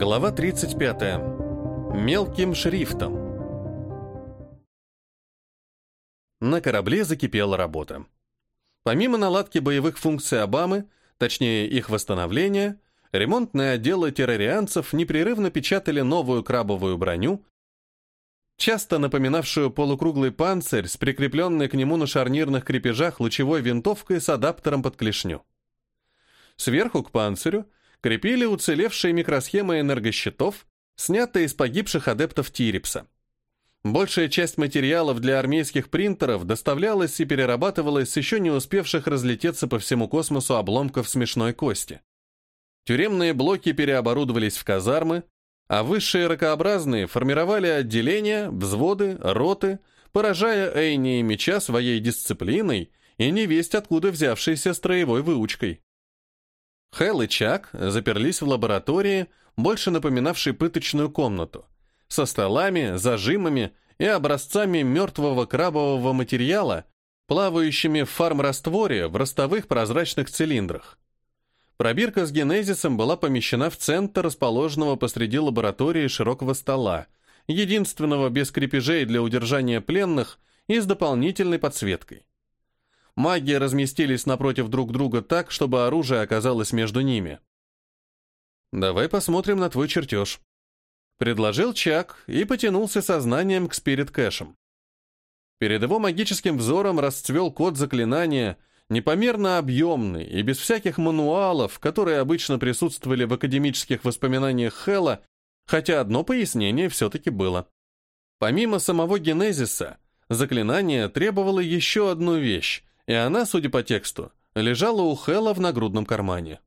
Глава 35. Мелким шрифтом. На корабле закипела работа. Помимо наладки боевых функций Обамы, точнее их восстановления, ремонтные отделы террорианцев непрерывно печатали новую крабовую броню, часто напоминавшую полукруглый панцирь с прикрепленной к нему на шарнирных крепежах лучевой винтовкой с адаптером под клешню. Сверху к панцирю крепили уцелевшие микросхемы энергощитов, снятые из погибших адептов Тирипса. Большая часть материалов для армейских принтеров доставлялась и перерабатывалась с еще не успевших разлететься по всему космосу обломков смешной кости. Тюремные блоки переоборудовались в казармы, а высшие ракообразные формировали отделения, взводы, роты, поражая Эйни и Меча своей дисциплиной и невесть откуда взявшейся строевой выучкой. Хэл и Чак заперлись в лаборатории, больше напоминавшей пыточную комнату, со столами, зажимами и образцами мертвого крабового материала, плавающими в фарм-растворе в ростовых прозрачных цилиндрах. Пробирка с генезисом была помещена в центр расположенного посреди лаборатории широкого стола, единственного без крепежей для удержания пленных и с дополнительной подсветкой. Маги разместились напротив друг друга так, чтобы оружие оказалось между ними. «Давай посмотрим на твой чертеж», — предложил Чак и потянулся сознанием к спирит-кэшам. Перед его магическим взором расцвел код заклинания, непомерно объемный и без всяких мануалов, которые обычно присутствовали в академических воспоминаниях Хэлла, хотя одно пояснение все-таки было. Помимо самого генезиса, заклинание требовало еще одну вещь, и она, судя по тексту, лежала у Хэла в нагрудном кармане.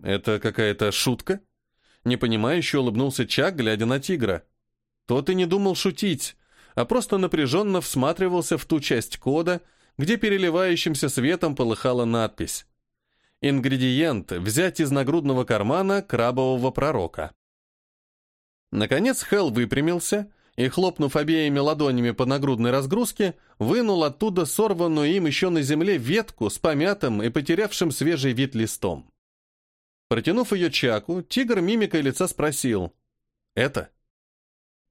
«Это какая-то шутка?» Непонимающе улыбнулся Чак, глядя на тигра. Тот и не думал шутить, а просто напряженно всматривался в ту часть кода, где переливающимся светом полыхала надпись. Ингредиент взять из нагрудного кармана крабового пророка. Наконец Хелл выпрямился и, хлопнув обеими ладонями по нагрудной разгрузке, вынул оттуда сорванную им еще на земле ветку с помятым и потерявшим свежий вид листом. Протянув ее Чаку, тигр мимикой лица спросил «Это?»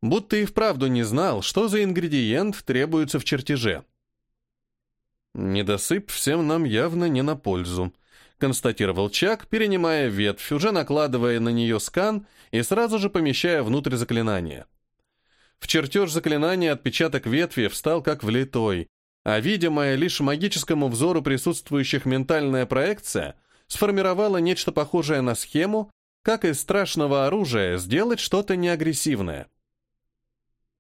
Будто и вправду не знал, что за ингредиент требуется в чертеже. «Недосып всем нам явно не на пользу», — констатировал Чак, перенимая ветвь, уже накладывая на нее скан и сразу же помещая внутрь заклинания. В чертеж заклинания отпечаток ветви встал как влитой, а видимая лишь магическому взору присутствующих ментальная проекция сформировала нечто похожее на схему, как из страшного оружия сделать что-то неагрессивное.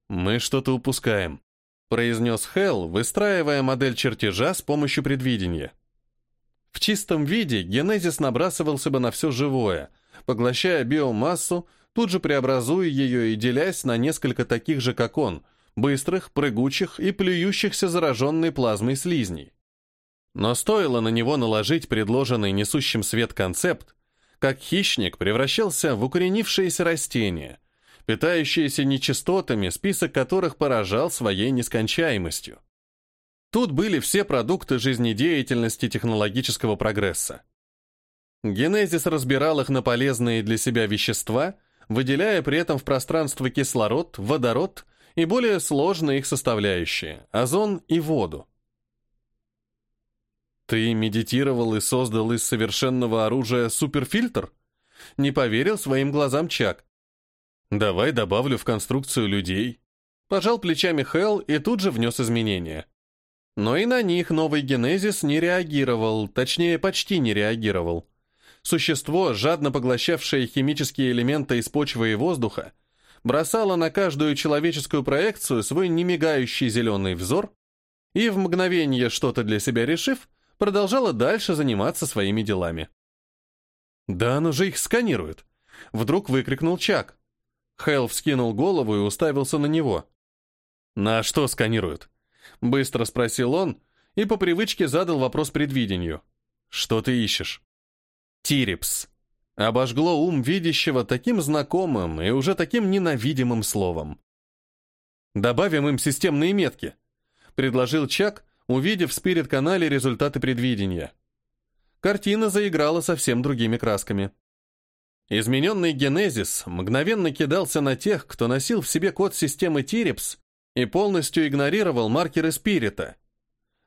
«Мы что-то упускаем», — произнес Хелл, выстраивая модель чертежа с помощью предвидения. В чистом виде генезис набрасывался бы на все живое, поглощая биомассу, тут же преобразуя ее и делясь на несколько таких же, как он, быстрых, прыгучих и плюющихся зараженной плазмой слизней. Но стоило на него наложить предложенный несущим свет концепт, как хищник превращался в укоренившееся растение, питающееся нечистотами, список которых поражал своей нескончаемостью. Тут были все продукты жизнедеятельности технологического прогресса. Генезис разбирал их на полезные для себя вещества выделяя при этом в пространство кислород, водород и более сложные их составляющие – озон и воду. «Ты медитировал и создал из совершенного оружия суперфильтр?» Не поверил своим глазам Чак. «Давай добавлю в конструкцию людей». Пожал плечами Хелл и тут же внес изменения. Но и на них новый генезис не реагировал, точнее, почти не реагировал. Существо, жадно поглощавшее химические элементы из почвы и воздуха, бросало на каждую человеческую проекцию свой немигающий зеленый взор и, в мгновение что-то для себя решив, продолжало дальше заниматься своими делами. «Да оно же их сканирует!» — вдруг выкрикнул Чак. Хелл вскинул голову и уставился на него. «На что сканируют?» — быстро спросил он и по привычке задал вопрос предвидению. «Что ты ищешь?» Тирипс. Обожгло ум видящего таким знакомым и уже таким ненавидимым словом. «Добавим им системные метки», — предложил Чак, увидев в спирит-канале результаты предвидения. Картина заиграла совсем другими красками. Измененный генезис мгновенно кидался на тех, кто носил в себе код системы Тирипс и полностью игнорировал маркеры спирита.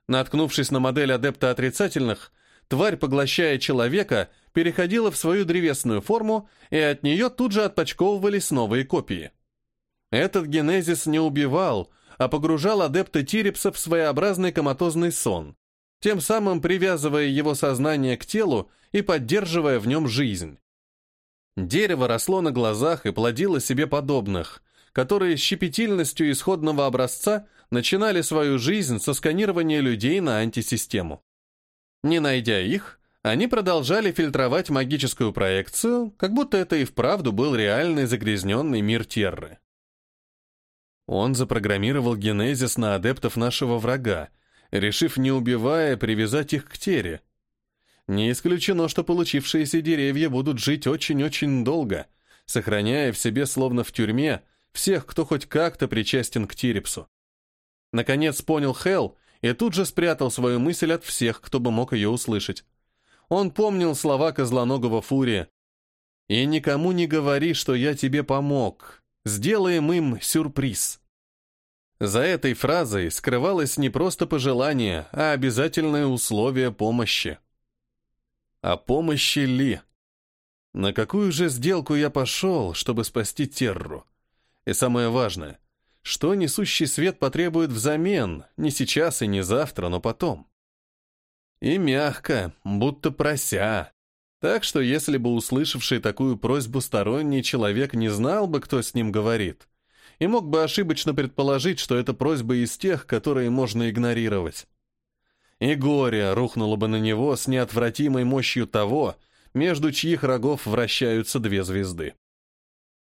Наткнувшись на модель адепта отрицательных, тварь, поглощая человека, переходила в свою древесную форму, и от нее тут же отпочковывались новые копии. Этот генезис не убивал, а погружал адепта Тирипса в своеобразный коматозный сон, тем самым привязывая его сознание к телу и поддерживая в нем жизнь. Дерево росло на глазах и плодило себе подобных, которые щепетильностью исходного образца начинали свою жизнь со сканирования людей на антисистему. Не найдя их, они продолжали фильтровать магическую проекцию, как будто это и вправду был реальный загрязненный мир Терры. Он запрограммировал генезис на адептов нашего врага, решив, не убивая, привязать их к Тере. Не исключено, что получившиеся деревья будут жить очень-очень долго, сохраняя в себе, словно в тюрьме, всех, кто хоть как-то причастен к Тирипсу. Наконец понял Хелл и тут же спрятал свою мысль от всех, кто бы мог ее услышать. Он помнил слова козлоногого Фурия. «И никому не говори, что я тебе помог. Сделаем им сюрприз». За этой фразой скрывалось не просто пожелание, а обязательное условие помощи. А помощи ли? На какую же сделку я пошел, чтобы спасти Терру? И самое важное, что несущий свет потребует взамен, не сейчас и не завтра, но потом? И мягко, будто прося. Так что если бы услышавший такую просьбу сторонний человек не знал бы, кто с ним говорит, и мог бы ошибочно предположить, что это просьба из тех, которые можно игнорировать. И горе рухнуло бы на него с неотвратимой мощью того, между чьих рогов вращаются две звезды.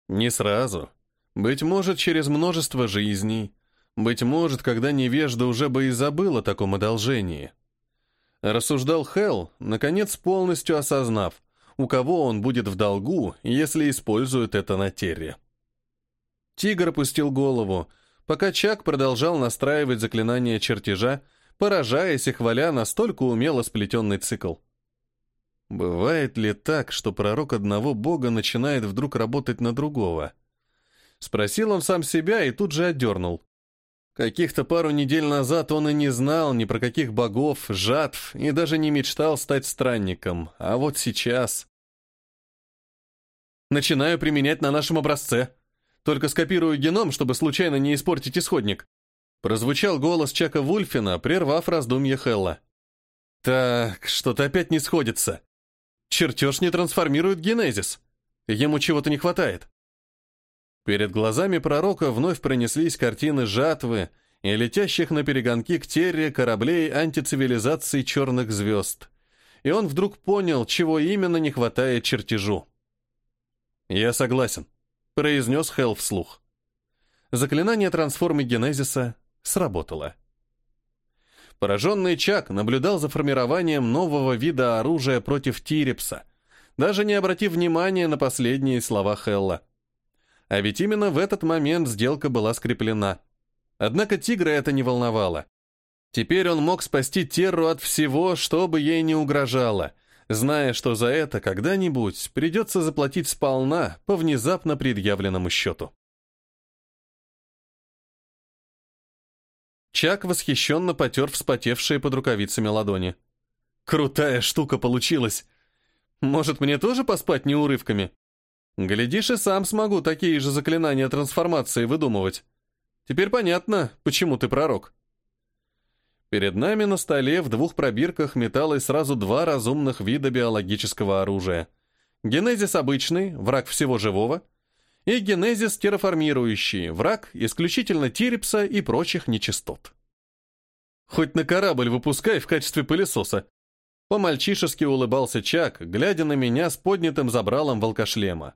Не сразу, быть может, через множество жизней. Быть может, когда невежда уже бы и забыл о таком одолжении. Рассуждал Хелл, наконец полностью осознав, у кого он будет в долгу, если использует это на Терре. Тигр опустил голову, пока Чак продолжал настраивать заклинание чертежа, поражаясь и хваля настолько умело сплетенный цикл. Бывает ли так, что пророк одного бога начинает вдруг работать на другого? Спросил он сам себя и тут же отдернул. Каких-то пару недель назад он и не знал ни про каких богов, жатв, и даже не мечтал стать странником. А вот сейчас... Начинаю применять на нашем образце. Только скопирую геном, чтобы случайно не испортить исходник. Прозвучал голос Чака Вульфина, прервав раздумье Хелла. Так, что-то опять не сходится. Чертеж не трансформирует генезис. Ему чего-то не хватает. Перед глазами пророка вновь пронеслись картины жатвы и летящих на перегонки к Терре кораблей антицивилизации черных звезд. И он вдруг понял, чего именно не хватает чертежу. «Я согласен», — произнес Хелл вслух. Заклинание трансформы Генезиса сработало. Пораженный Чак наблюдал за формированием нового вида оружия против Тирипса, даже не обратив внимания на последние слова Хелла. А ведь именно в этот момент сделка была скреплена. Однако тигра это не волновало. Теперь он мог спасти Терру от всего, что бы ей не угрожало, зная, что за это когда-нибудь придется заплатить сполна по внезапно предъявленному счету. Чак восхищенно потер вспотевшие под рукавицами ладони. «Крутая штука получилась! Может, мне тоже поспать не урывками?» Глядишь, и сам смогу такие же заклинания трансформации выдумывать. Теперь понятно, почему ты пророк. Перед нами на столе в двух пробирках металось сразу два разумных вида биологического оружия. Генезис обычный, враг всего живого, и генезис терраформирующий, враг исключительно тирипса и прочих нечистот. Хоть на корабль выпускай в качестве пылесоса. По-мальчишески улыбался Чак, глядя на меня с поднятым забралом волкошлема.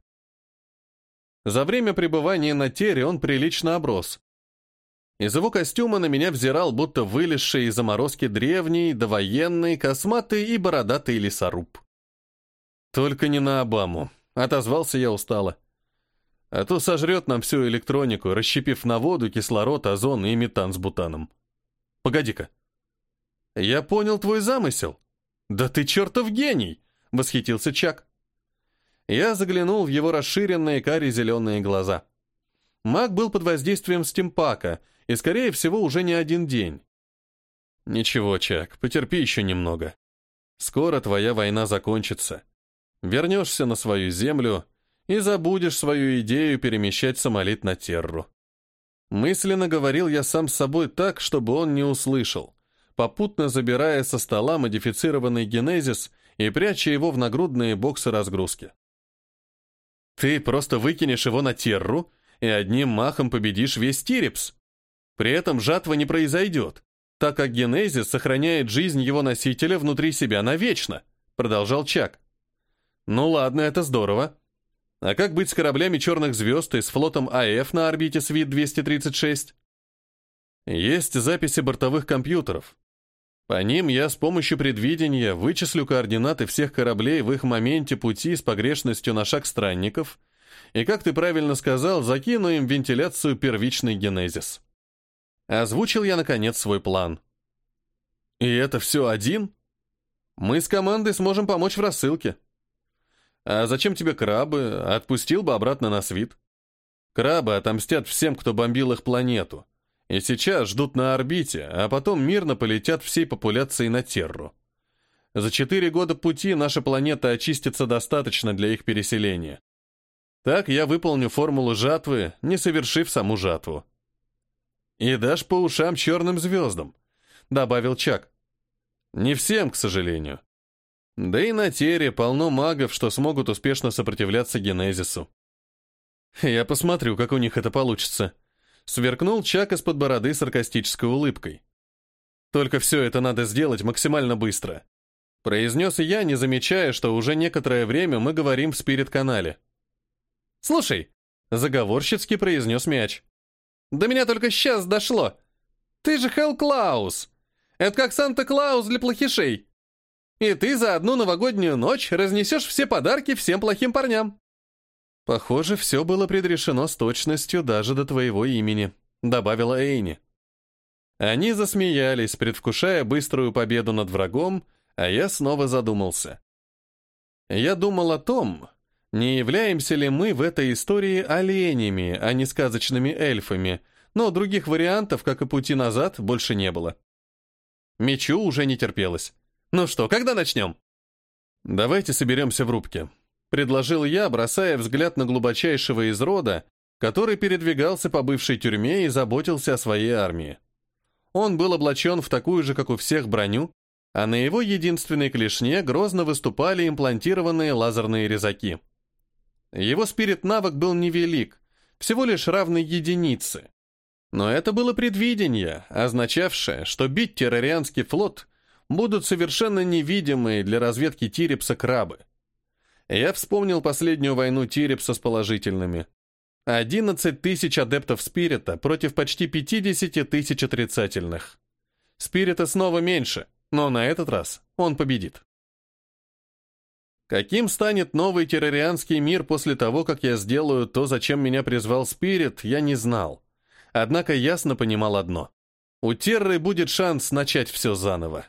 За время пребывания на Тере он прилично оброс. Из его костюма на меня взирал, будто вылезший из заморозки древний, довоенный, косматый и бородатый лесоруб. «Только не на Обаму», — отозвался я устало. «А то сожрет нам всю электронику, расщепив на воду кислород, озон и метан с бутаном. Погоди-ка. Я понял твой замысел. Да ты чертов гений!» — восхитился Чак. Я заглянул в его расширенные кари-зеленые глаза. Маг был под воздействием стимпака, и, скорее всего, уже не один день. Ничего, Чак, потерпи еще немного. Скоро твоя война закончится. Вернешься на свою землю и забудешь свою идею перемещать самолит на Терру. Мысленно говорил я сам с собой так, чтобы он не услышал, попутно забирая со стола модифицированный генезис и пряча его в нагрудные боксы разгрузки. Ты просто выкинешь его на Терру и одним махом победишь весь Тирипс. При этом жатва не произойдет, так как генезис сохраняет жизнь его носителя внутри себя навечно, продолжал Чак. Ну ладно, это здорово. А как быть с кораблями черных звезд и с флотом АФ на орбите Свит-236? Есть записи бортовых компьютеров. По ним я с помощью предвидения вычислю координаты всех кораблей в их моменте пути с погрешностью на шаг странников и, как ты правильно сказал, закину им вентиляцию первичный генезис. Озвучил я, наконец, свой план. И это все один? Мы с командой сможем помочь в рассылке. А зачем тебе крабы? Отпустил бы обратно на свит. Крабы отомстят всем, кто бомбил их планету. И сейчас ждут на орбите, а потом мирно полетят всей популяцией на Терру. За четыре года пути наша планета очистится достаточно для их переселения. Так я выполню формулу жатвы, не совершив саму жатву. «И дашь по ушам черным звездам», — добавил Чак. «Не всем, к сожалению. Да и на Тере полно магов, что смогут успешно сопротивляться генезису. Я посмотрю, как у них это получится. Сверкнул Чак из-под бороды саркастической улыбкой. Только все это надо сделать максимально быстро. Произнес я, не замечая, что уже некоторое время мы говорим в спирит-канале. «Слушай», — заговорщицки произнес мяч. «До меня только сейчас дошло. Ты же Хелл Клаус. Это как Санта-Клаус для плохишей. И ты за одну новогоднюю ночь разнесешь все подарки всем плохим парням. Похоже, все было предрешено с точностью даже до твоего имени, добавила Эйни. Они засмеялись, предвкушая быструю победу над врагом, а я снова задумался. Я думал о том, не являемся ли мы в этой истории оленями, а не сказочными эльфами, но других вариантов, как и пути назад, больше не было. Мечу уже не терпелось. Ну что, когда начнем? Давайте соберемся в рубке. Предложил я, бросая взгляд на глубочайшего из рода, который передвигался по бывшей тюрьме и заботился о своей армии. Он был облачен в такую же, как у всех, броню, а на его единственной клешне грозно выступали имплантированные лазерные резаки. Его спирит-навык был невелик, всего лишь равный единице. Но это было предвидение, означавшее, что бить террорианский флот будут совершенно невидимые для разведки Тирипса крабы. Я вспомнил последнюю войну Тирипса с положительными. 11 тысяч адептов Спирита против почти 50 тысяч отрицательных. Спирита снова меньше, но на этот раз он победит. Каким станет новый террорианский мир после того, как я сделаю то, зачем меня призвал Спирит, я не знал. Однако ясно понимал одно. У Терры будет шанс начать все заново.